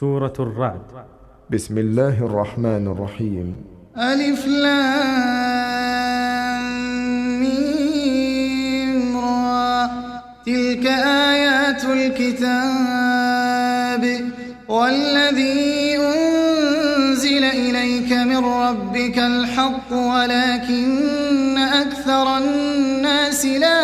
سورة الرعد. بسم الله الرحمن الرحيم. ألف لام را. تلك آيات الكتاب. والذي أنزل إليك من ربك الحق ولكن أكثر الناس لا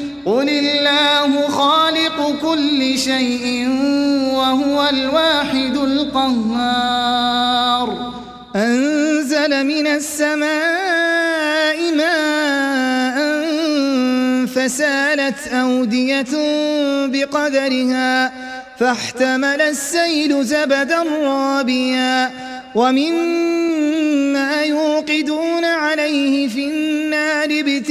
قل الله خالق كل شيء وهو الواحد القهار أنزل من السماء ماء فسالت أودية بقدرها فاحتمل السيل زبدا رابيا ومما يوقدون عليه في النار ابتغاء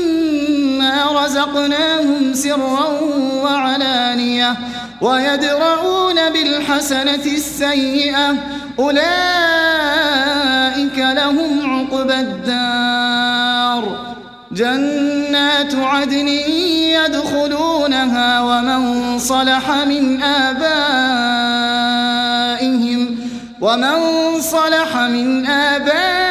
رزقناهم سرا وعلانية ويدرؤون بالحسنة السيئة أولئك لهم عقبى الدار جنات عدن يدخلونها ومن صلح من آبائهم ومن صلح من آبائهم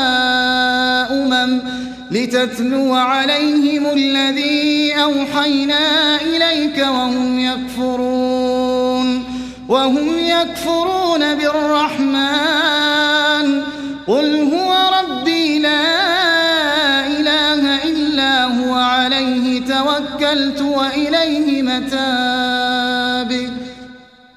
لتتلو عليهم الذي أوحينا إليك وهم يكفرون وهم يكفرون بالرحمن. قل هو ربي لا إله إلا هو عليه توكلت وإليه متابي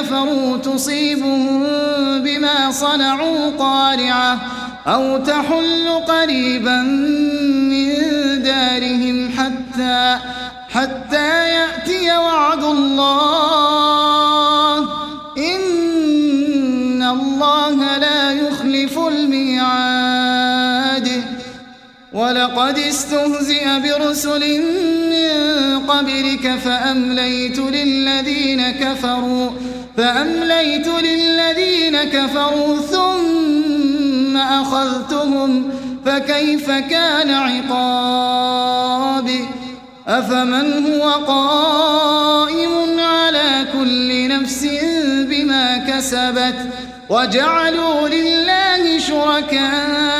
كفروا تصيبهم بما صنعوا قارعة أو تحل قريبا من دارهم حتى حتى يأتي وعد الله ولقد استهزئ برسل من قبلك فأمليت للذين كفروا فأمليت للذين كفروا ثم أخذتهم فكيف كان عقابي أفمن هو قائم على كل نفس بما كسبت؟ وجعلوا لله شركاء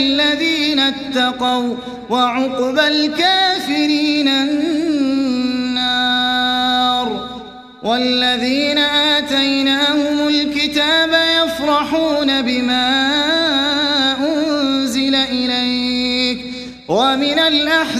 الذين اتقوا وعقبى الكافرين النار والذين آتيناهم الكتاب يفرحون بما أنزل إليك ومن الأحزاب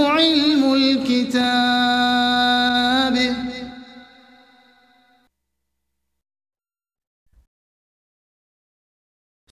علم الكتاب